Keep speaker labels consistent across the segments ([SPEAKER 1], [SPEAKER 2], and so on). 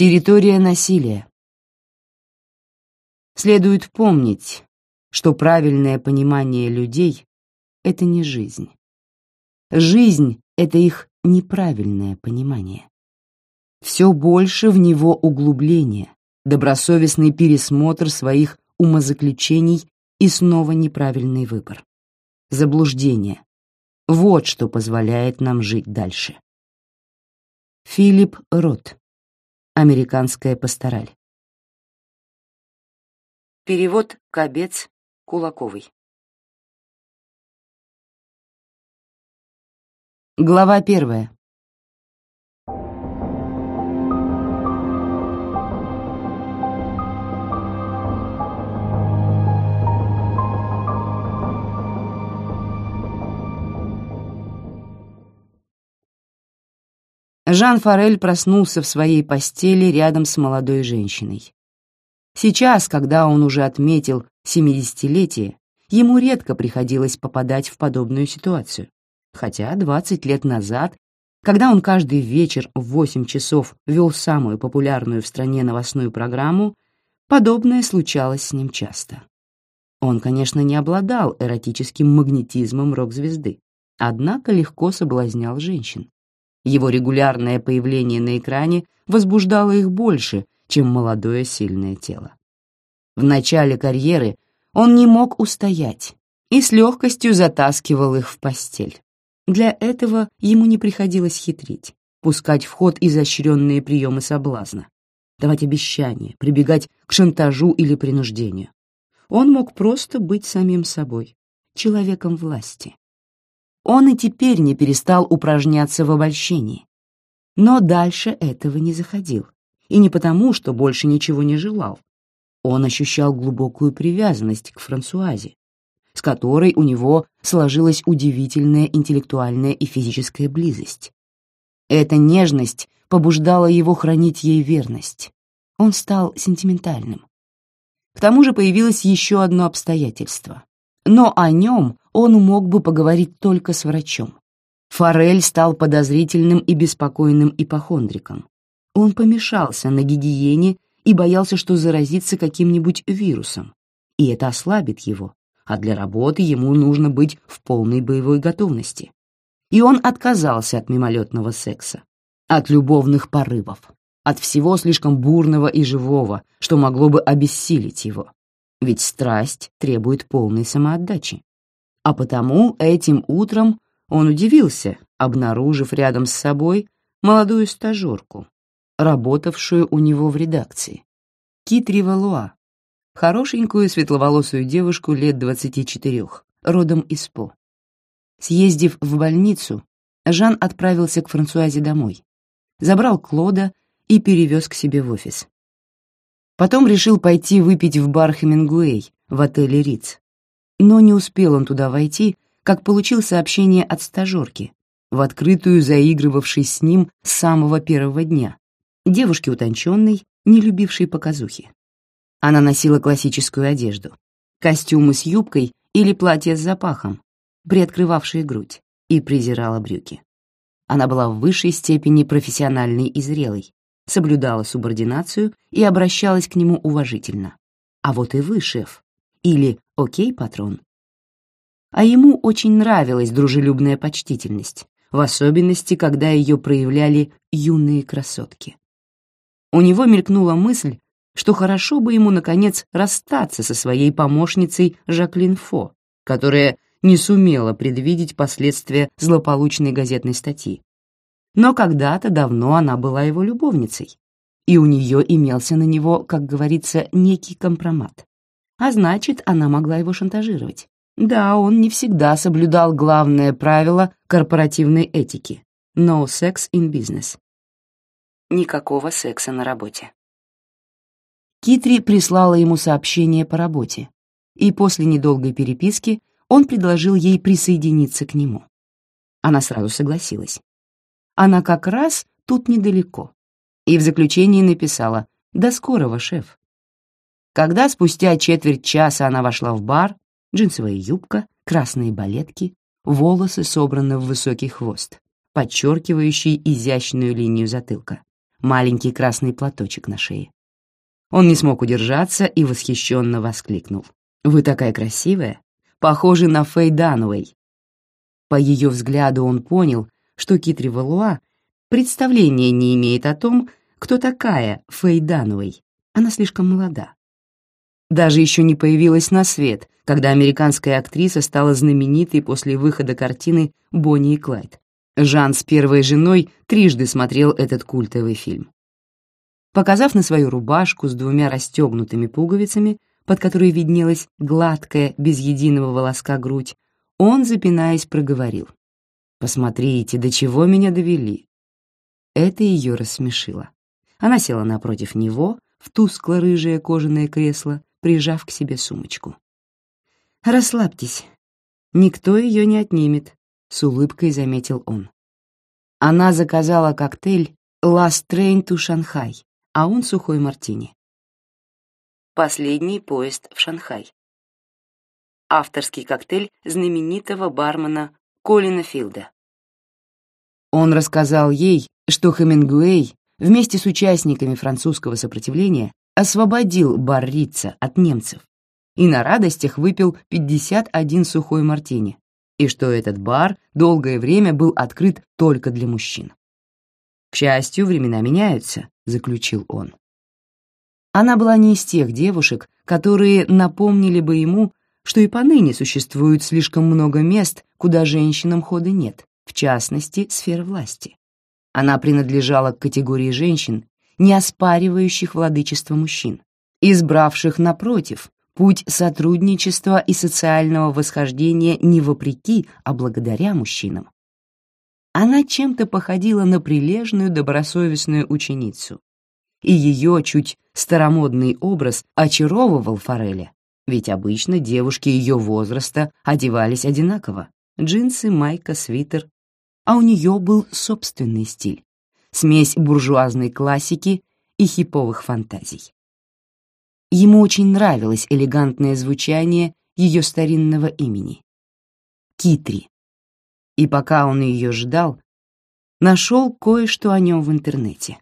[SPEAKER 1] Территория насилия. Следует помнить, что правильное понимание людей — это не жизнь. Жизнь — это их неправильное понимание. Все больше в него углубления, добросовестный пересмотр своих умозаключений и снова неправильный выбор. Заблуждение. Вот что позволяет нам жить дальше. Филипп Рот. Американская пастораль. Перевод Кобец Кулаковой. Глава первая. Жан Форель проснулся в своей постели рядом с молодой женщиной. Сейчас, когда он уже отметил семидесятилетие, ему редко приходилось попадать в подобную ситуацию, хотя 20 лет назад, когда он каждый вечер в 8 часов вел самую популярную в стране новостную программу, подобное случалось с ним часто. Он, конечно, не обладал эротическим магнетизмом рок-звезды, однако легко соблазнял женщин. Его регулярное появление на экране возбуждало их больше, чем молодое сильное тело. В начале карьеры он не мог устоять и с легкостью затаскивал их в постель. Для этого ему не приходилось хитрить, пускать в ход изощренные приемы соблазна, давать обещания, прибегать к шантажу или принуждению. Он мог просто быть самим собой, человеком власти. Он и теперь не перестал упражняться в обольщении. Но дальше этого не заходил. И не потому, что больше ничего не желал. Он ощущал глубокую привязанность к Франсуазе, с которой у него сложилась удивительная интеллектуальная и физическая близость. Эта нежность побуждала его хранить ей верность. Он стал сентиментальным. К тому же появилось еще одно обстоятельство. Но о нем он мог бы поговорить только с врачом. Форель стал подозрительным и беспокойным ипохондриком. Он помешался на гигиене и боялся, что заразится каким-нибудь вирусом, и это ослабит его, а для работы ему нужно быть в полной боевой готовности. И он отказался от мимолетного секса, от любовных порывов, от всего слишком бурного и живого, что могло бы обессилить его. Ведь страсть требует полной самоотдачи. А потому этим утром он удивился, обнаружив рядом с собой молодую стажерку, работавшую у него в редакции. Китри Валуа, хорошенькую светловолосую девушку лет двадцати четырех, родом из По. Съездив в больницу, Жан отправился к Франсуазе домой, забрал Клода и перевез к себе в офис. Потом решил пойти выпить в бар Хемингуэй в отеле Риц. Но не успел он туда войти, как получил сообщение от стажерки, в открытую заигрывавшей с ним с самого первого дня, девушки утонченной, не любившей показухи. Она носила классическую одежду, костюмы с юбкой или платье с запахом, приоткрывавшие грудь, и презирала брюки. Она была в высшей степени профессиональной и зрелой, соблюдала субординацию и обращалась к нему уважительно. А вот и вы, шеф, или «Окей, патрон». А ему очень нравилась дружелюбная почтительность, в особенности, когда ее проявляли юные красотки. У него мелькнула мысль, что хорошо бы ему, наконец, расстаться со своей помощницей Жаклин Фо, которая не сумела предвидеть последствия злополучной газетной статьи. Но когда-то давно она была его любовницей, и у нее имелся на него, как говорится, некий компромат а значит, она могла его шантажировать. Да, он не всегда соблюдал главное правило корпоративной этики — no sex in business. Никакого секса на работе. Китри прислала ему сообщение по работе, и после недолгой переписки он предложил ей присоединиться к нему. Она сразу согласилась. Она как раз тут недалеко. И в заключении написала «До скорого, шеф». Когда спустя четверть часа она вошла в бар, джинсовая юбка, красные балетки, волосы собраны в высокий хвост, подчеркивающий изящную линию затылка. маленький красный платочек на шее. Он не смог удержаться и восхищенно воскликнул. «Вы такая красивая! Похожи на Фэй Дануэй!» По ее взгляду он понял, что Китри Валуа представления не имеет о том, кто такая Фэй Дануэй. Она слишком молода. Даже еще не появилась на свет, когда американская актриса стала знаменитой после выхода картины «Бонни и Клайд». Жан с первой женой трижды смотрел этот культовый фильм. Показав на свою рубашку с двумя расстегнутыми пуговицами, под которой виднелась гладкая, без единого волоска грудь, он, запинаясь, проговорил. «Посмотрите, до чего меня довели». Это ее рассмешило. Она села напротив него в тускло-рыжее кожаное кресло, прижав к себе сумочку. «Расслабьтесь, никто ее не отнимет», — с улыбкой заметил он. Она заказала коктейль «Last Train to Shanghai», а он сухой мартини. Последний поезд в Шанхай. Авторский коктейль знаменитого бармена Колина Филда. Он рассказал ей, что Хемингуэй вместе с участниками французского сопротивления освободил бар Рица от немцев и на радостях выпил 51 сухой мартини, и что этот бар долгое время был открыт только для мужчин. К счастью, времена меняются, заключил он. Она была не из тех девушек, которые напомнили бы ему, что и поныне существует слишком много мест, куда женщинам хода нет, в частности, сфер власти. Она принадлежала к категории женщин, не оспаривающих владычество мужчин, избравших, напротив, путь сотрудничества и социального восхождения не вопреки, а благодаря мужчинам. Она чем-то походила на прилежную добросовестную ученицу, и ее чуть старомодный образ очаровывал Фореля, ведь обычно девушки ее возраста одевались одинаково — джинсы, майка, свитер, а у нее был собственный стиль, смесь буржуазной классики и хиповых фантазий. Ему очень нравилось элегантное звучание ее старинного имени — Китри. И пока он ее ждал, нашел кое-что о нем в интернете.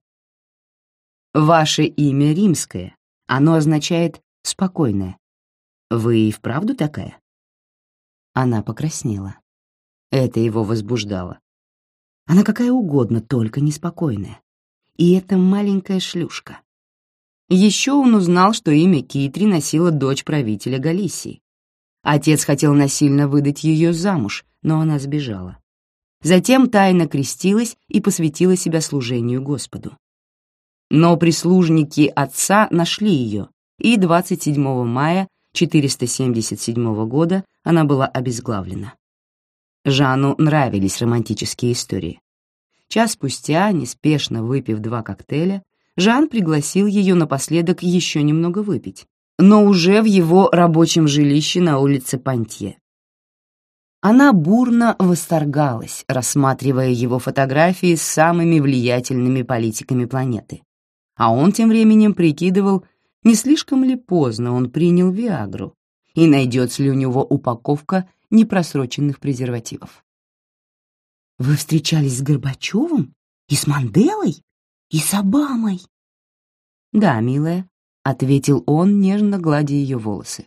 [SPEAKER 1] Ваше имя римское, оно означает «спокойное». Вы и вправду такая?» Она покраснела. Это его возбуждало. Она какая угодно, только неспокойная. И эта маленькая шлюшка. Еще он узнал, что имя Китри носила дочь правителя Галисии. Отец хотел насильно выдать ее замуж, но она сбежала. Затем тайно крестилась и посвятила себя служению Господу. Но прислужники отца нашли ее, и 27 мая 477 года она была обезглавлена. Жанну нравились романтические истории. Час спустя, неспешно выпив два коктейля, Жан пригласил ее напоследок еще немного выпить, но уже в его рабочем жилище на улице Пантье. Она бурно восторгалась, рассматривая его фотографии с самыми влиятельными политиками планеты. А он тем временем прикидывал, не слишком ли поздно он принял Виагру и найдется ли у него упаковка непросроченных презервативов. «Вы встречались с Горбачевым? И с Манделой? И с Обамой?» «Да, милая», — ответил он, нежно гладя ее волосы.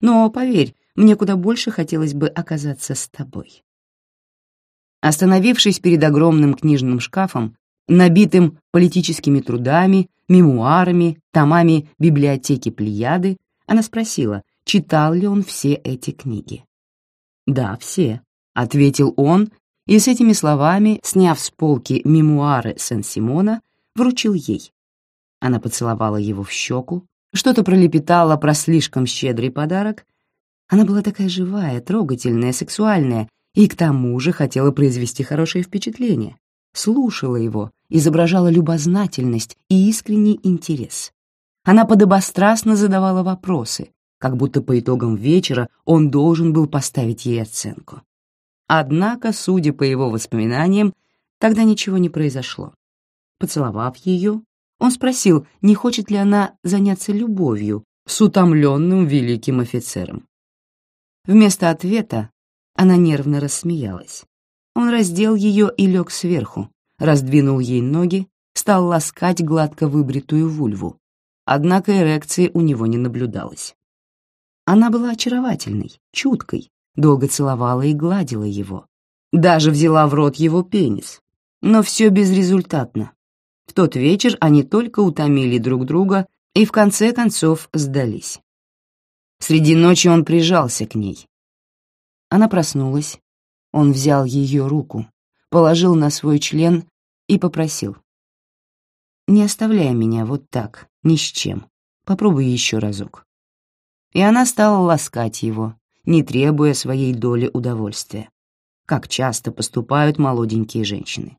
[SPEAKER 1] «Но, поверь, мне куда больше хотелось бы оказаться с тобой». Остановившись перед огромным книжным шкафом, набитым политическими трудами, мемуарами, томами библиотеки Плеяды, она спросила, читал ли он все эти книги. «Да, все», — ответил он, и с этими словами, сняв с полки мемуары Сен-Симона, вручил ей. Она поцеловала его в щеку, что-то пролепетала про слишком щедрый подарок. Она была такая живая, трогательная, сексуальная и к тому же хотела произвести хорошее впечатление. Слушала его, изображала любознательность и искренний интерес. Она подобострастно задавала вопросы, как будто по итогам вечера он должен был поставить ей оценку. Однако, судя по его воспоминаниям, тогда ничего не произошло. Поцеловав ее, он спросил, не хочет ли она заняться любовью с утомленным великим офицером. Вместо ответа она нервно рассмеялась. Он раздел ее и лег сверху, раздвинул ей ноги, стал ласкать гладко выбритую вульву, однако эрекции у него не наблюдалось. Она была очаровательной, чуткой, долго целовала и гладила его. Даже взяла в рот его пенис. Но все безрезультатно. В тот вечер они только утомили друг друга и в конце концов сдались. Среди ночи он прижался к ней. Она проснулась. Он взял ее руку, положил на свой член и попросил. «Не оставляй меня вот так, ни с чем. Попробуй еще разок». И она стала ласкать его, не требуя своей доли удовольствия, как часто поступают молоденькие женщины.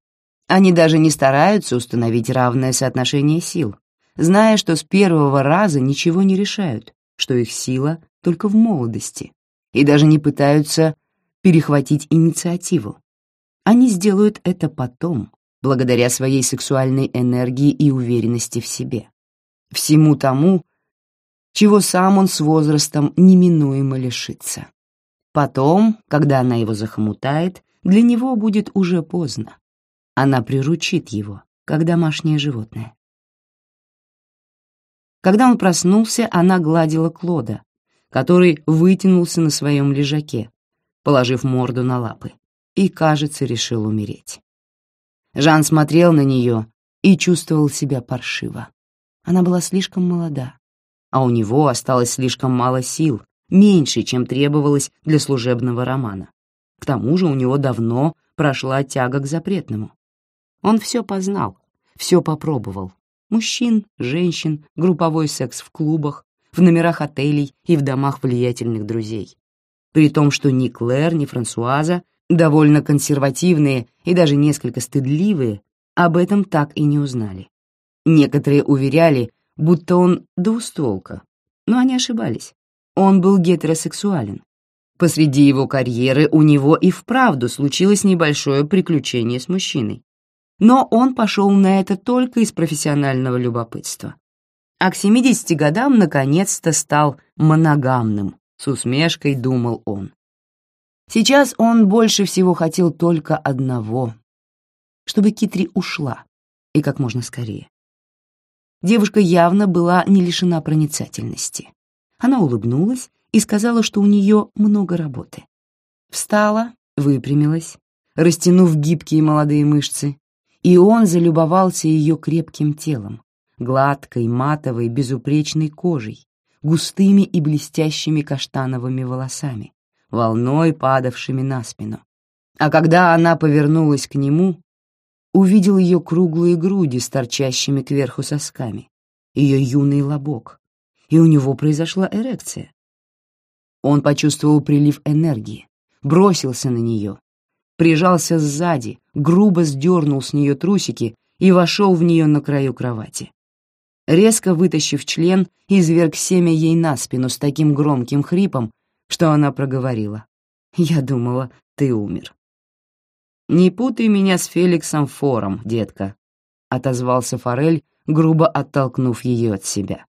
[SPEAKER 1] Они даже не стараются установить равное соотношение сил, зная, что с первого раза ничего не решают, что их сила только в молодости, и даже не пытаются перехватить инициативу. Они сделают это потом, благодаря своей сексуальной энергии и уверенности в себе. Всему тому, чего сам он с возрастом неминуемо лишится. Потом, когда она его захомутает, для него будет уже поздно. Она приручит его, как домашнее животное. Когда он проснулся, она гладила Клода, который вытянулся на своем лежаке, положив морду на лапы, и, кажется, решил умереть. Жан смотрел на нее и чувствовал себя паршиво. Она была слишком молода, а у него осталось слишком мало сил, меньше, чем требовалось для служебного романа. К тому же у него давно прошла тяга к запретному. Он все познал, все попробовал. Мужчин, женщин, групповой секс в клубах, в номерах отелей и в домах влиятельных друзей. При том, что ни Клэр, ни Франсуаза, довольно консервативные и даже несколько стыдливые, об этом так и не узнали. Некоторые уверяли, будто он двустволка, но они ошибались. Он был гетеросексуален. Посреди его карьеры у него и вправду случилось небольшое приключение с мужчиной. Но он пошел на это только из профессионального любопытства. А к 70 годам наконец-то стал моногамным, с усмешкой думал он. Сейчас он больше всего хотел только одного — чтобы Китри ушла, и как можно скорее. Девушка явно была не лишена проницательности. Она улыбнулась и сказала, что у нее много работы. Встала, выпрямилась, растянув гибкие молодые мышцы, и он залюбовался ее крепким телом, гладкой, матовой, безупречной кожей, густыми и блестящими каштановыми волосами, волной падавшими на спину. А когда она повернулась к нему, увидел ее круглые груди с торчащими кверху сосками, ее юный лобок, и у него произошла эрекция. Он почувствовал прилив энергии, бросился на нее, прижался сзади, грубо сдернул с нее трусики и вошел в нее на краю кровати. Резко вытащив член, изверг семя ей на спину с таким громким хрипом, что она проговорила. «Я думала, ты умер». «Не путай меня с Феликсом Фором, детка», — отозвался Форель, грубо оттолкнув ее от себя.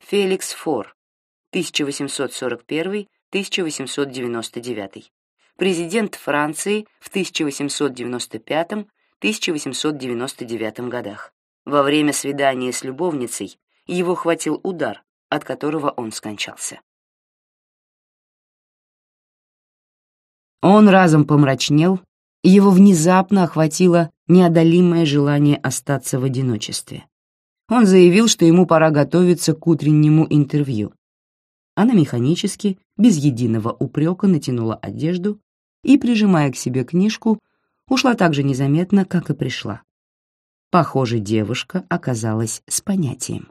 [SPEAKER 1] Феликс Фор, 1841-1899, президент Франции в 1895-1899 годах. Во время свидания с любовницей его хватил удар, от которого он скончался. Он разом помрачнел, и его внезапно охватило неодолимое желание остаться в одиночестве. Он заявил, что ему пора готовиться к утреннему интервью. Она механически, без единого упрека, натянула одежду и, прижимая к себе книжку, ушла так же незаметно, как и пришла. Похоже, девушка оказалась с понятием.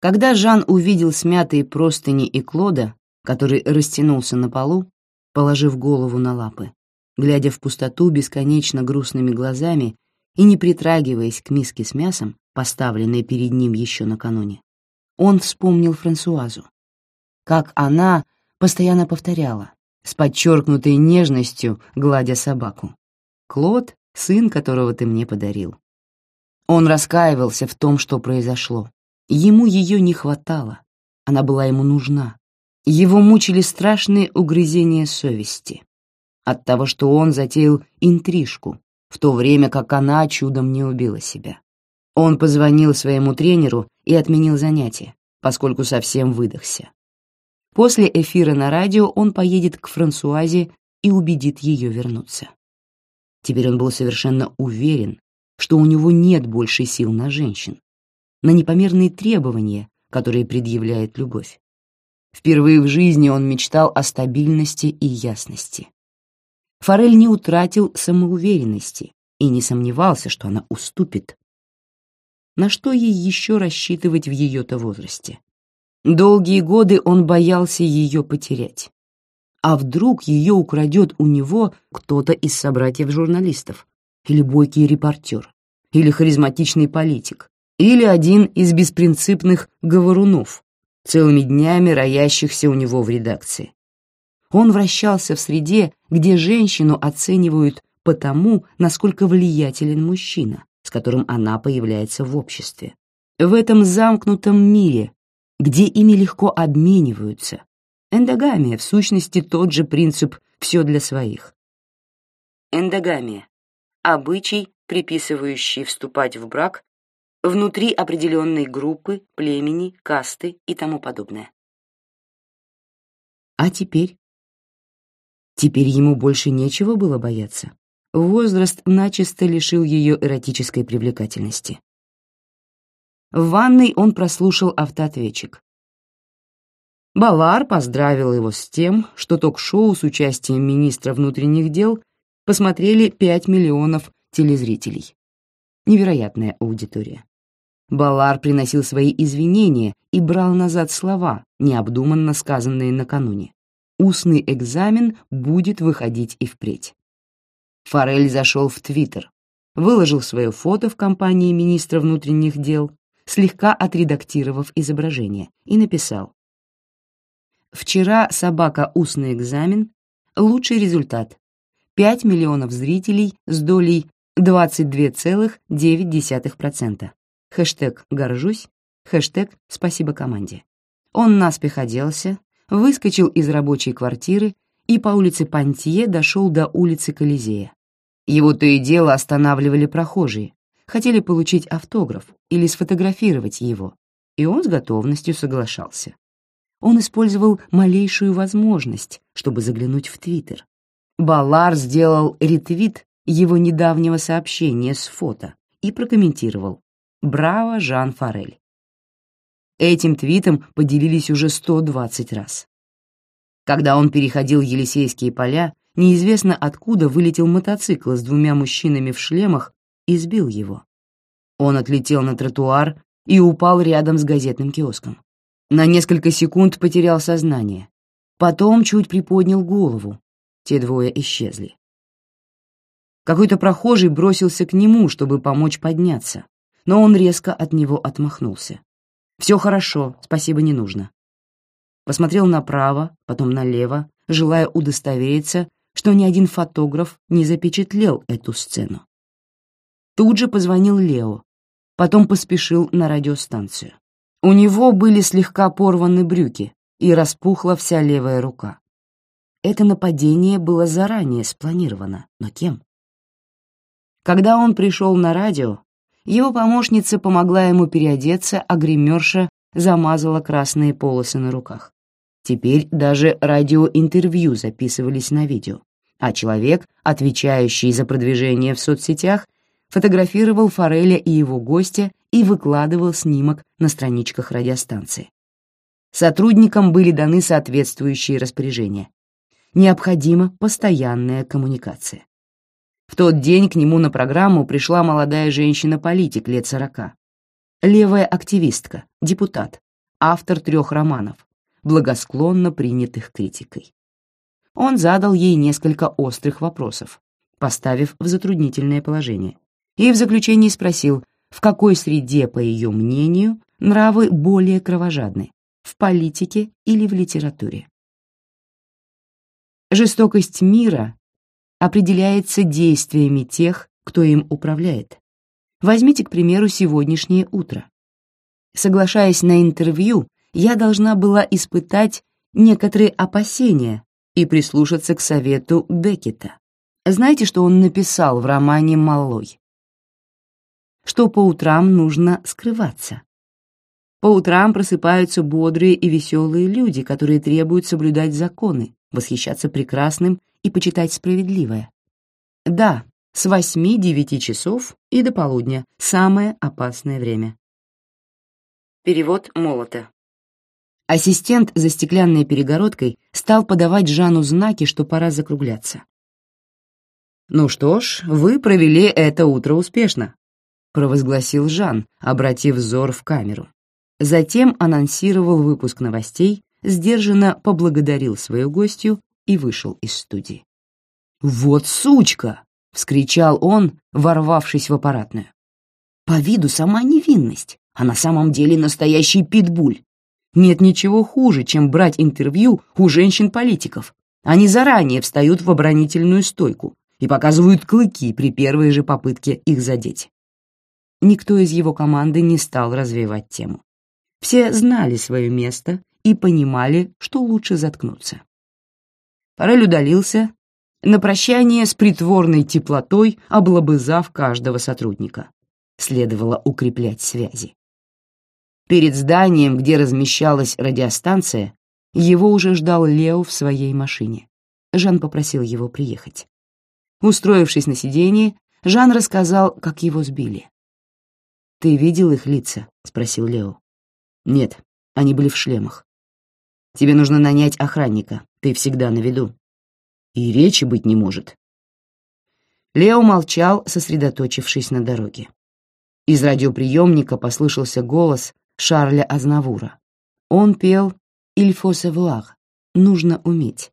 [SPEAKER 1] Когда Жан увидел смятые простыни и Клода, который растянулся на полу, положив голову на лапы, глядя в пустоту бесконечно грустными глазами и не притрагиваясь к миске с мясом, поставленной перед ним еще накануне, он вспомнил Франсуазу. Как она постоянно повторяла, с подчеркнутой нежностью, гладя собаку. «Клод — сын, которого ты мне подарил». Он раскаивался в том, что произошло. Ему ее не хватало, она была ему нужна. Его мучили страшные угрызения совести от того, что он затеял интрижку, в то время как она чудом не убила себя. Он позвонил своему тренеру и отменил занятия, поскольку совсем выдохся. После эфира на радио он поедет к Франсуазе и убедит ее вернуться. Теперь он был совершенно уверен, что у него нет больше сил на женщин, на непомерные требования, которые предъявляет любовь. Впервые в жизни он мечтал о стабильности и ясности. Форель не утратил самоуверенности и не сомневался, что она уступит. На что ей еще рассчитывать в ее-то возрасте? Долгие годы он боялся ее потерять. А вдруг ее украдет у него кто-то из собратьев-журналистов, или бойкий репортер, или харизматичный политик, или один из беспринципных говорунов, целыми днями роящихся у него в редакции. Он вращался в среде, где женщину оценивают по тому, насколько влиятелен мужчина, с которым она появляется в обществе. В этом замкнутом мире, где ими легко обмениваются. Эндогамия, в сущности, тот же принцип «все для своих». Эндогамия — обычай, приписывающий вступать в брак внутри определенной группы, племени, касты и тому подобное. А теперь? Теперь ему больше нечего было бояться. Возраст начисто лишил ее эротической привлекательности. В ванной он прослушал автоответчик. Балар поздравил его с тем, что ток-шоу с участием министра внутренних дел посмотрели 5 миллионов телезрителей. Невероятная аудитория. Балар приносил свои извинения и брал назад слова, необдуманно сказанные накануне. Устный экзамен будет выходить и впредь. Форель зашел в Твиттер, выложил свое фото в компании министра внутренних дел, слегка отредактировав изображение, и написал «Вчера собака «Устный экзамен» — лучший результат. 5 миллионов зрителей с долей 22,9%. Хэштег «Горжусь», хэштег «Спасибо команде». Он наспех оделся, выскочил из рабочей квартиры и по улице Пантье дошел до улицы Колизея. Его то и дело останавливали прохожие, хотели получить автограф или сфотографировать его, и он с готовностью соглашался. Он использовал малейшую возможность, чтобы заглянуть в Твиттер. Балар сделал ретвит его недавнего сообщения с фото и прокомментировал «Браво, Жан Форель». Этим твитом поделились уже 120 раз. Когда он переходил Елисейские поля, неизвестно откуда вылетел мотоцикл с двумя мужчинами в шлемах и сбил его. Он отлетел на тротуар и упал рядом с газетным киоском. На несколько секунд потерял сознание. Потом чуть приподнял голову. Те двое исчезли. Какой-то прохожий бросился к нему, чтобы помочь подняться, но он резко от него отмахнулся. «Все хорошо, спасибо, не нужно». Посмотрел направо, потом налево, желая удостовериться, что ни один фотограф не запечатлел эту сцену. Тут же позвонил Лео, потом поспешил на радиостанцию. У него были слегка порваны брюки и распухла вся левая рука. Это нападение было заранее спланировано, но кем? Когда он пришел на радио, его помощница помогла ему переодеться, а гримерша замазала красные полосы на руках. Теперь даже радиоинтервью записывались на видео, а человек, отвечающий за продвижение в соцсетях, фотографировал Фореля и его гостя и выкладывал снимок на страничках радиостанции. Сотрудникам были даны соответствующие распоряжения. Необходима постоянная коммуникация. В тот день к нему на программу пришла молодая женщина-политик лет сорока. Левая активистка, депутат, автор трех романов, благосклонно принятых критикой. Он задал ей несколько острых вопросов, поставив в затруднительное положение, и в заключении спросил, в какой среде, по ее мнению, нравы более кровожадны — в политике или в литературе. Жестокость мира определяется действиями тех, кто им управляет. Возьмите, к примеру, сегодняшнее утро. Соглашаясь на интервью, я должна была испытать некоторые опасения и прислушаться к совету Беккета. Знаете, что он написал в романе «Малой»? Что по утрам нужно скрываться. По утрам просыпаются бодрые и веселые люди, которые требуют соблюдать законы, восхищаться прекрасным и почитать справедливое. Да, с восьми-девяти часов и до полудня — самое опасное время. Перевод Молота. Ассистент за стеклянной перегородкой стал подавать Жану знаки, что пора закругляться. «Ну что ж, вы провели это утро успешно», — провозгласил Жан, обратив взор в камеру. Затем анонсировал выпуск новостей, сдержанно поблагодарил свою гостью и вышел из студии. «Вот сучка!» — вскричал он, ворвавшись в аппаратную. «По виду сама невинность, а на самом деле настоящий питбуль. Нет ничего хуже, чем брать интервью у женщин-политиков. Они заранее встают в оборонительную стойку и показывают клыки при первой же попытке их задеть. Никто из его команды не стал развивать тему. Все знали свое место и понимали, что лучше заткнуться. Парель удалился, на прощание с притворной теплотой облобызав каждого сотрудника. Следовало укреплять связи. Перед зданием, где размещалась радиостанция, его уже ждал Лео в своей машине. Жан попросил его приехать. Устроившись на сиденье, Жан рассказал, как его сбили. «Ты видел их лица?» — спросил Лео. «Нет, они были в шлемах. Тебе нужно нанять охранника, ты всегда на виду. И речи быть не может». Лео молчал, сосредоточившись на дороге. Из радиоприемника послышался голос, Шарля Азнавура. Он пел «Il faut savoir» — «Нужно уметь».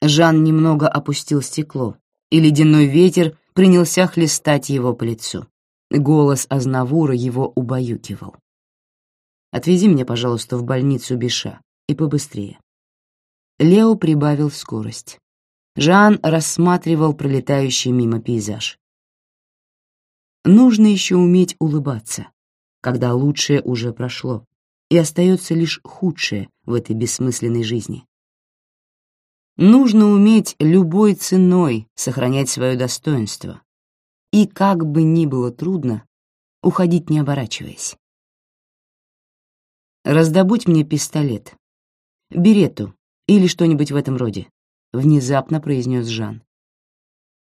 [SPEAKER 1] Жан немного опустил стекло, и ледяной ветер принялся хлестать его по лицу. Голос Азнавура его убаюкивал. «Отвези меня, пожалуйста, в больницу Биша, и побыстрее». Лео прибавил скорость. Жан рассматривал пролетающий мимо пейзаж. Нужно еще уметь улыбаться, когда лучшее уже прошло, и остается лишь худшее в этой бессмысленной жизни. Нужно уметь любой ценой сохранять свое достоинство, и как бы ни было трудно, уходить не оборачиваясь. «Раздобудь мне пистолет, берету или что-нибудь в этом роде», — внезапно произнес Жан.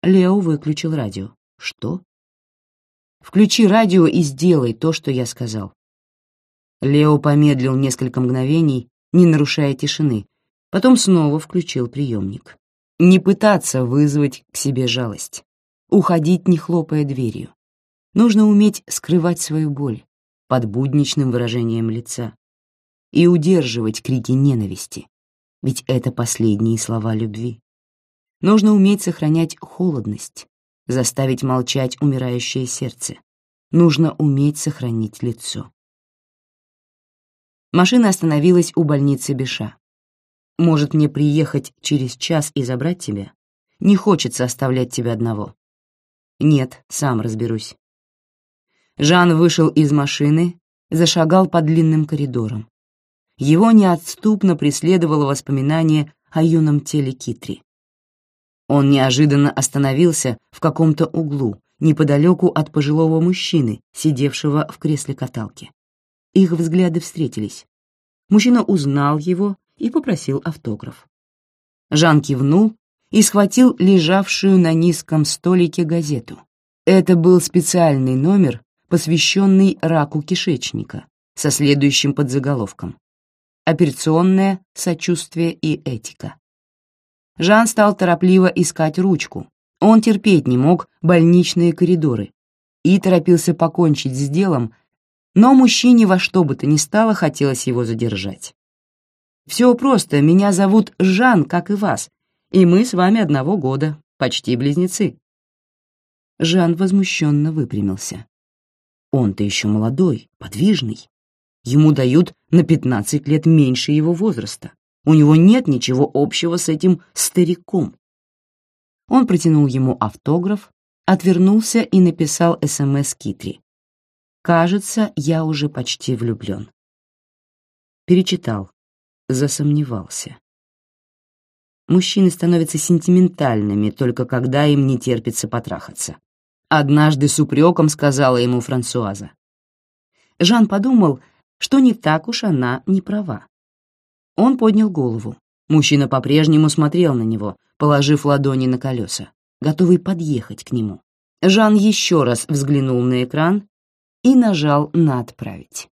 [SPEAKER 1] Лео выключил радио. «Что?» Включи радио и сделай то, что я сказал». Лео помедлил несколько мгновений, не нарушая тишины, потом снова включил приемник. Не пытаться вызвать к себе жалость. Уходить, не хлопая дверью. Нужно уметь скрывать свою боль под будничным выражением лица и удерживать крики ненависти, ведь это последние слова любви. Нужно уметь сохранять холодность, заставить молчать умирающее сердце. Нужно уметь сохранить лицо. Машина остановилась у больницы Беша. «Может, мне приехать через час и забрать тебя? Не хочется оставлять тебя одного». «Нет, сам разберусь». Жан вышел из машины, зашагал по длинным коридорам. Его неотступно преследовало воспоминание о юном теле Китри. Он неожиданно остановился в каком-то углу, неподалеку от пожилого мужчины, сидевшего в кресле каталки. Их взгляды встретились. Мужчина узнал его и попросил автограф. Жан кивнул и схватил лежавшую на низком столике газету. Это был специальный номер, посвященный раку кишечника, со следующим подзаголовком «Операционное сочувствие и этика». Жан стал торопливо искать ручку. Он терпеть не мог больничные коридоры и торопился покончить с делом, но мужчине во что бы то ни стало хотелось его задержать. «Все просто, меня зовут Жан, как и вас, и мы с вами одного года, почти близнецы». Жан возмущенно выпрямился. Он-то еще молодой, подвижный. Ему дают на пятнадцать лет меньше его возраста. У него нет ничего общего с этим стариком. Он протянул ему автограф, отвернулся и написал СМС Китри. «Кажется, я уже почти влюблен». Перечитал, засомневался. Мужчины становятся сентиментальными только когда им не терпится потрахаться. Однажды с упреком сказала ему Франсуаза. Жан подумал, что не так уж она не права. Он поднял голову. Мужчина по-прежнему смотрел на него, положив ладони на колеса, готовый подъехать к нему. Жан еще раз взглянул на экран и нажал на «Отправить».